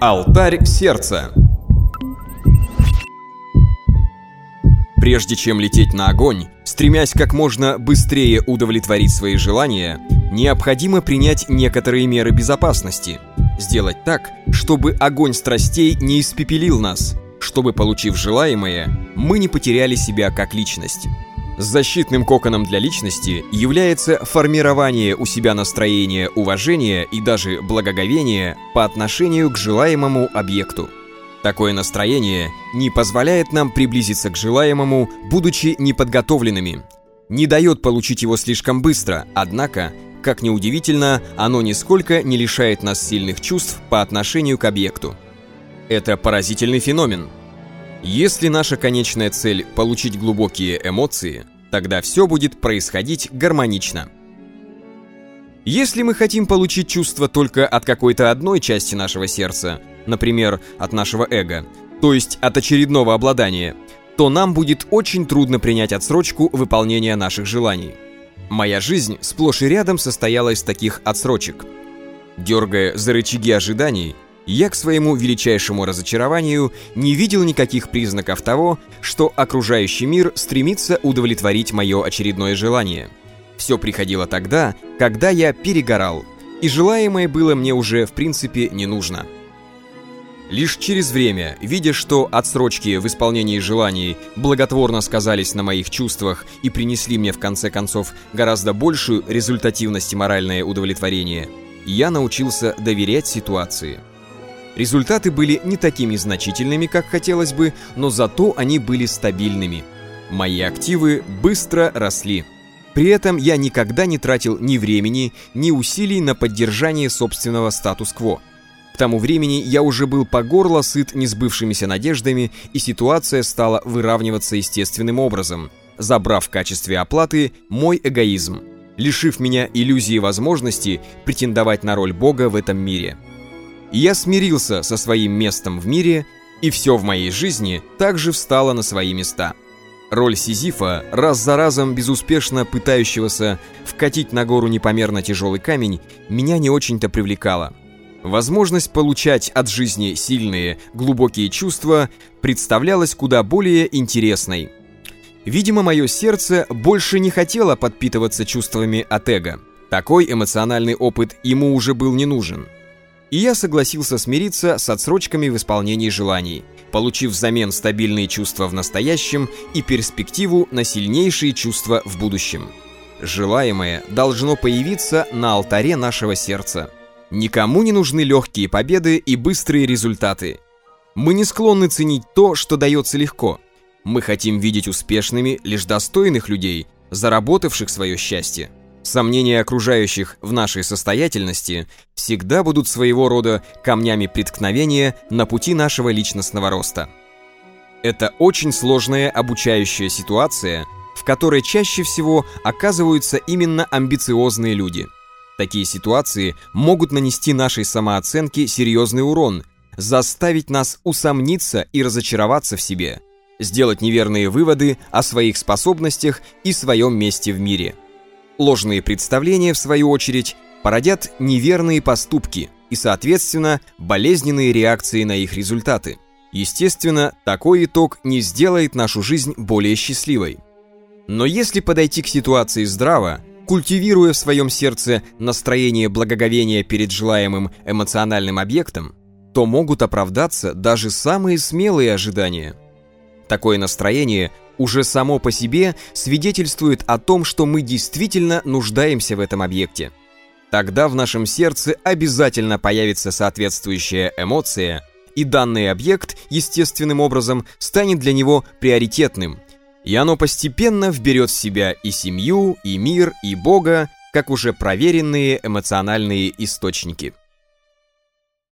Алтарь сердца Прежде чем лететь на огонь, стремясь как можно быстрее удовлетворить свои желания, необходимо принять некоторые меры безопасности. Сделать так, чтобы огонь страстей не испепелил нас, чтобы, получив желаемое, мы не потеряли себя как личность. Защитным коконом для личности является формирование у себя настроения уважения и даже благоговения по отношению к желаемому объекту. Такое настроение не позволяет нам приблизиться к желаемому, будучи неподготовленными. Не дает получить его слишком быстро, однако, как ни удивительно, оно нисколько не лишает нас сильных чувств по отношению к объекту. Это поразительный феномен – если наша конечная цель – получить глубокие эмоции, тогда все будет происходить гармонично. Если мы хотим получить чувство только от какой-то одной части нашего сердца, например, от нашего эго, то есть от очередного обладания, то нам будет очень трудно принять отсрочку выполнения наших желаний. Моя жизнь сплошь и рядом состояла из таких отсрочек. Дергая за рычаги ожиданий – я к своему величайшему разочарованию не видел никаких признаков того, что окружающий мир стремится удовлетворить мое очередное желание. Все приходило тогда, когда я перегорал, и желаемое было мне уже в принципе не нужно. Лишь через время, видя, что отсрочки в исполнении желаний благотворно сказались на моих чувствах и принесли мне в конце концов гораздо большую результативность и моральное удовлетворение, я научился доверять ситуации. Результаты были не такими значительными, как хотелось бы, но зато они были стабильными. Мои активы быстро росли. При этом я никогда не тратил ни времени, ни усилий на поддержание собственного статус-кво. К тому времени я уже был по горло сыт несбывшимися надеждами, и ситуация стала выравниваться естественным образом, забрав в качестве оплаты мой эгоизм, лишив меня иллюзии возможности претендовать на роль Бога в этом мире. Я смирился со своим местом в мире, и все в моей жизни также встало на свои места. Роль Сизифа, раз за разом безуспешно пытающегося вкатить на гору непомерно тяжелый камень, меня не очень-то привлекала. Возможность получать от жизни сильные, глубокие чувства представлялась куда более интересной. Видимо, мое сердце больше не хотело подпитываться чувствами от эго. Такой эмоциональный опыт ему уже был не нужен и я согласился смириться с отсрочками в исполнении желаний, получив взамен стабильные чувства в настоящем и перспективу на сильнейшие чувства в будущем. Желаемое должно появиться на алтаре нашего сердца. Никому не нужны легкие победы и быстрые результаты. Мы не склонны ценить то, что дается легко. Мы хотим видеть успешными лишь достойных людей, заработавших свое счастье. Сомнения окружающих в нашей состоятельности всегда будут своего рода камнями преткновения на пути нашего личностного роста. Это очень сложная обучающая ситуация, в которой чаще всего оказываются именно амбициозные люди. Такие ситуации могут нанести нашей самооценке серьезный урон, заставить нас усомниться и разочароваться в себе, сделать неверные выводы о своих способностях и своем месте в мире – Ложные представления, в свою очередь, породят неверные поступки и, соответственно, болезненные реакции на их результаты. Естественно, такой итог не сделает нашу жизнь более счастливой. Но если подойти к ситуации здраво, культивируя в своем сердце настроение благоговения перед желаемым эмоциональным объектом, то могут оправдаться даже самые смелые ожидания. Такое настроение уже само по себе свидетельствует о том, что мы действительно нуждаемся в этом объекте. Тогда в нашем сердце обязательно появится соответствующая эмоция, и данный объект естественным образом станет для него приоритетным, и оно постепенно вберет в себя и семью, и мир, и Бога, как уже проверенные эмоциональные источники.